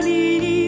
Galilee